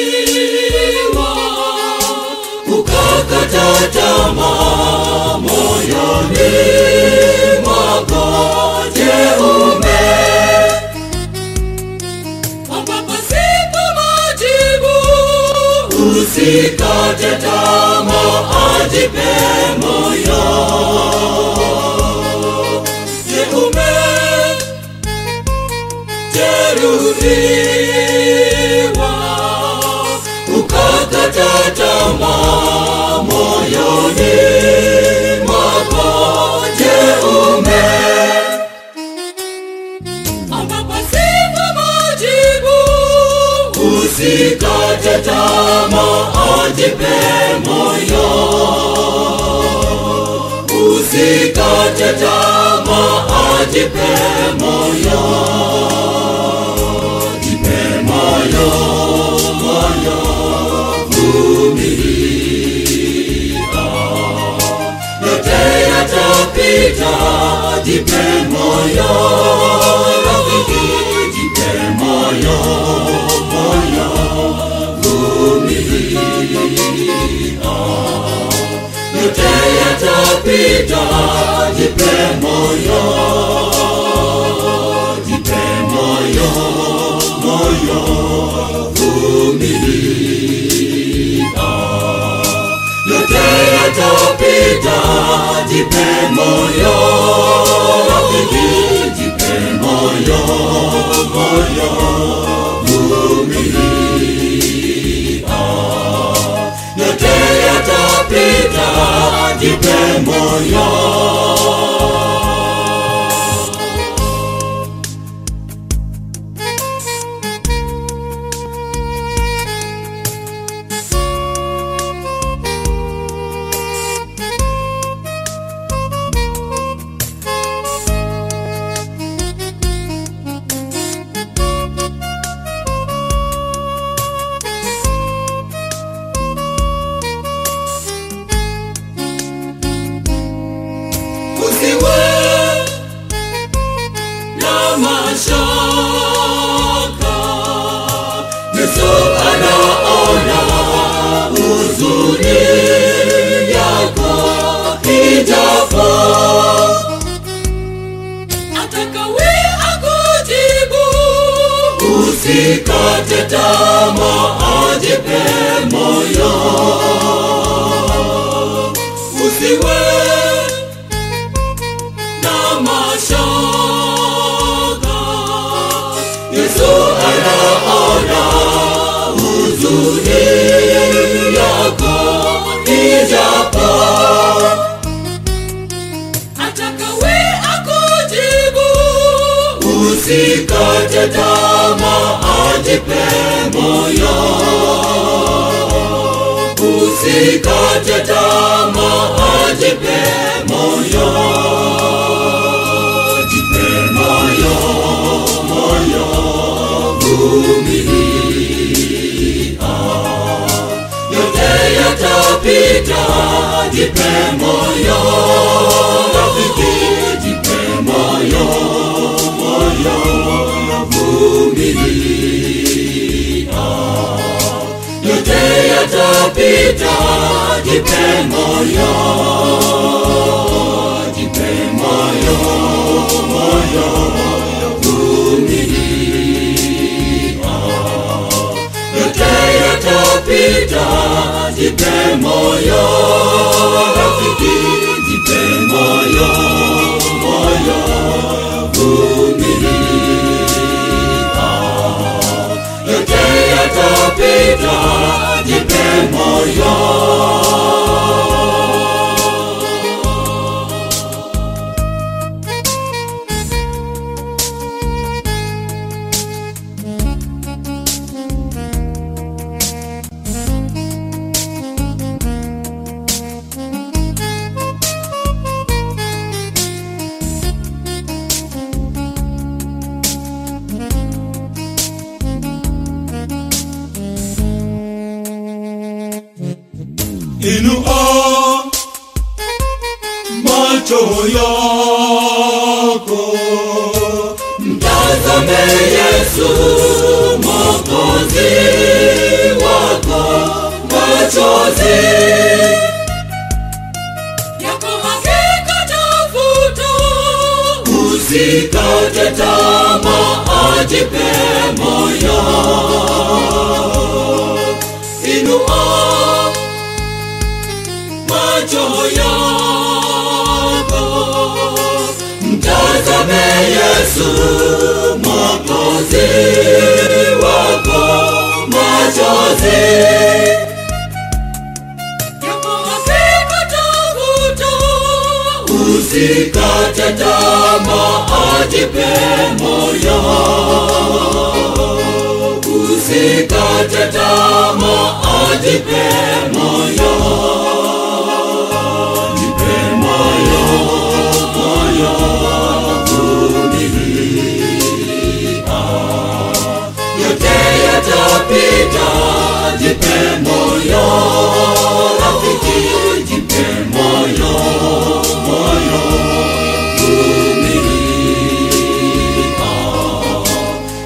umejeruhiwa ukakata tamaa moyoni mwako je ume ambapo majibu usikate tamaa ajipe moyoni jeruhiwa ukakata tamaa moyoni mwako, je, ume ambapo sipo majibu, usikate tamaa, ajipe moyo, usikate tamaa, ajipe moyo, vumilia, yote yatapita, jipe moyo, rafiki, jipe moyo, moyo, vumilia, yote yatapita, jipe moyo, moyo, moyo, vumilia, yote yatapita, jipe moyo, rafiki, jipe moyo, moyo, vumilia, yote yatapita, jipe moyo. Yesu anaona huzuni yako, akujibu, usikate tamaa, ajipe moyo, usiwe usikate tamaa, ajipe moyo, usikate tamaa, ajipe moyo. Jipe moyo, moyo, vumilia, yote yatapita, jipe moyo, vumilia, yote yatapita, jipe moyo, moyo, moyo, vumilia, yote yatapita, moyo. Inuo macho yako, mtazame Yesu Mwokozi wako, machozi. Usikate tamaa, ajipe moyo. Inua macho yako, mtazame Yesu Mwokozi wako. Machozi usikate tamaa, ajipe moyo. Usikate tamaa, ajipe moyo. Yote yatapita, jipe moyo. Rafiki, jipe moyo, moyo, vumilia.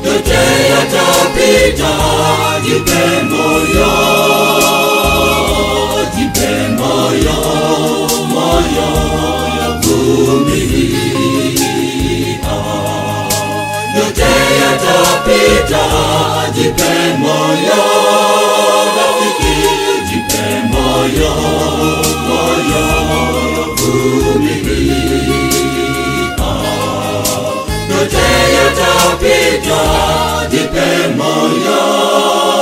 Yote yatapita, jipe moyo, jipe moyo, moyo, vumilia. Yote yatapita, jipe moyo, rafiki, jipe moyo, moyo, vumilia. Yote yatapita, jipe moyo.